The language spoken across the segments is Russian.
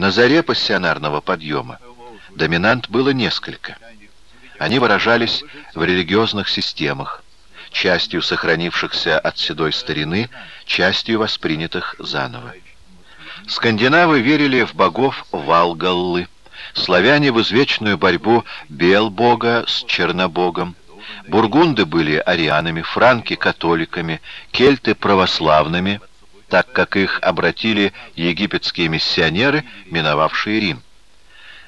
На заре пассионарного подъема доминант было несколько. Они выражались в религиозных системах, частью сохранившихся от седой старины, частью воспринятых заново. Скандинавы верили в богов Валгаллы, славяне в извечную борьбу Белбога с Чернобогом, бургунды были арианами, франки — католиками, кельты — православными, так как их обратили египетские миссионеры, миновавшие Рим.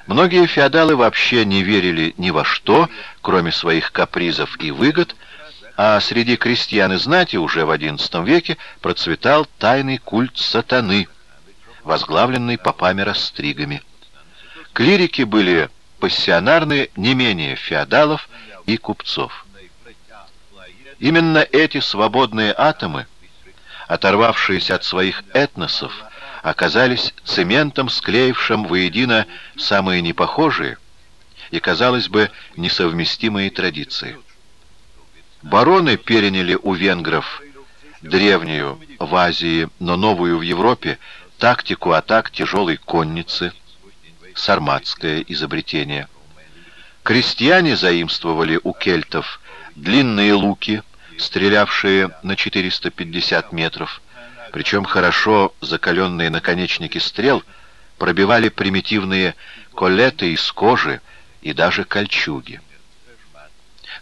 Многие феодалы вообще не верили ни во что, кроме своих капризов и выгод, а среди крестьян и знати уже в XI веке процветал тайный культ сатаны, возглавленный попами-растригами. Клирики были пассионарны не менее феодалов и купцов. Именно эти свободные атомы, оторвавшиеся от своих этносов, оказались цементом, склеившим воедино самые непохожие и, казалось бы, несовместимые традиции. Бароны переняли у венгров древнюю в Азии, но новую в Европе тактику атак тяжелой конницы, сарматское изобретение. Крестьяне заимствовали у кельтов длинные луки, стрелявшие на 450 метров, причем хорошо закаленные наконечники стрел пробивали примитивные колеты из кожи и даже кольчуги.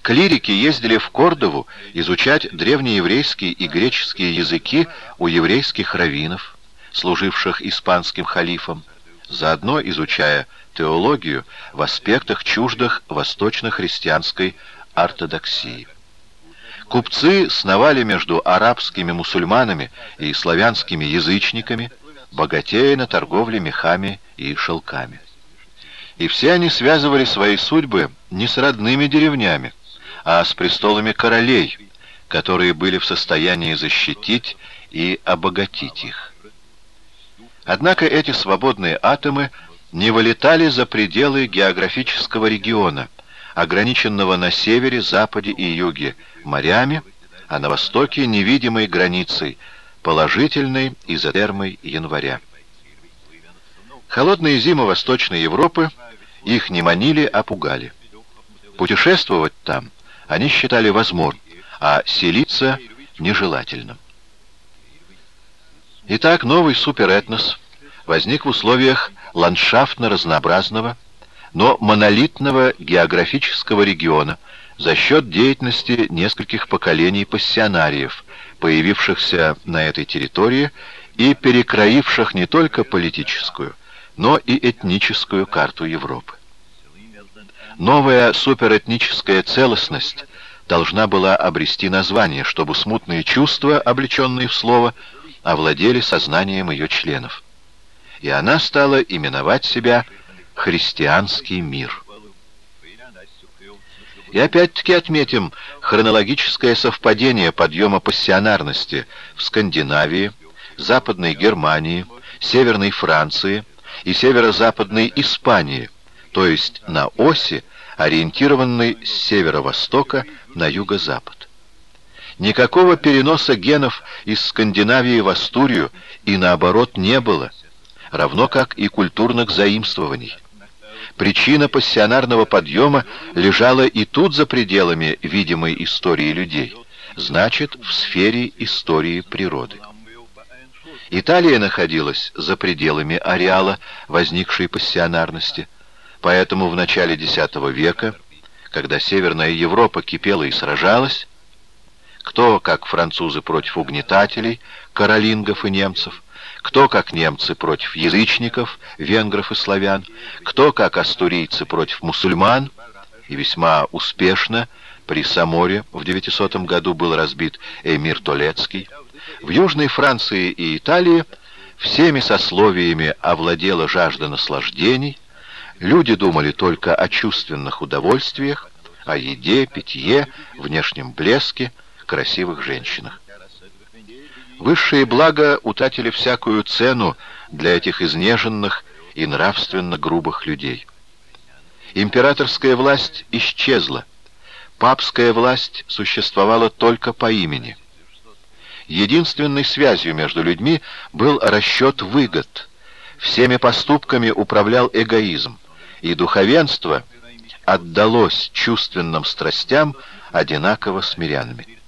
Клирики ездили в Кордову изучать древнееврейские и греческие языки у еврейских раввинов, служивших испанским халифом, заодно изучая теологию в аспектах чуждых восточно-христианской ортодоксии. Купцы сновали между арабскими мусульманами и славянскими язычниками, богатея на торговле мехами и шелками. И все они связывали свои судьбы не с родными деревнями, а с престолами королей, которые были в состоянии защитить и обогатить их. Однако эти свободные атомы не вылетали за пределы географического региона, ограниченного на севере, западе и юге морями, а на востоке невидимой границей, положительной изотермой января. Холодные зимы Восточной Европы их не манили, а пугали. Путешествовать там они считали возможным, а селиться нежелательным. Итак, новый суперэтнос возник в условиях ландшафтно-разнообразного, но монолитного географического региона за счет деятельности нескольких поколений пассионариев, появившихся на этой территории и перекроивших не только политическую, но и этническую карту Европы. Новая суперэтническая целостность должна была обрести название, чтобы смутные чувства, облеченные в слово, овладели сознанием ее членов. И она стала именовать себя «христианский мир». И опять-таки отметим хронологическое совпадение подъема пассионарности в Скандинавии, Западной Германии, Северной Франции и Северо-Западной Испании, то есть на оси, ориентированной с северо-востока на юго-запад. Никакого переноса генов из Скандинавии в Астурию и наоборот не было, равно как и культурных заимствований. Причина пассионарного подъема лежала и тут за пределами видимой истории людей, значит, в сфере истории природы. Италия находилась за пределами ареала возникшей пассионарности, поэтому в начале X века, когда Северная Европа кипела и сражалась, кто, как французы против угнетателей, каролингов и немцев, кто, как немцы, против язычников, венгров и славян, кто, как астурийцы, против мусульман, и весьма успешно при Саморе в 900 году был разбит эмир Толецкий, в Южной Франции и Италии всеми сословиями овладела жажда наслаждений, люди думали только о чувственных удовольствиях, о еде, питье, внешнем блеске, красивых женщинах. Высшие блага утратили всякую цену для этих изнеженных и нравственно грубых людей. Императорская власть исчезла. Папская власть существовала только по имени. Единственной связью между людьми был расчет выгод. Всеми поступками управлял эгоизм, и духовенство отдалось чувственным страстям одинаково с мирянами.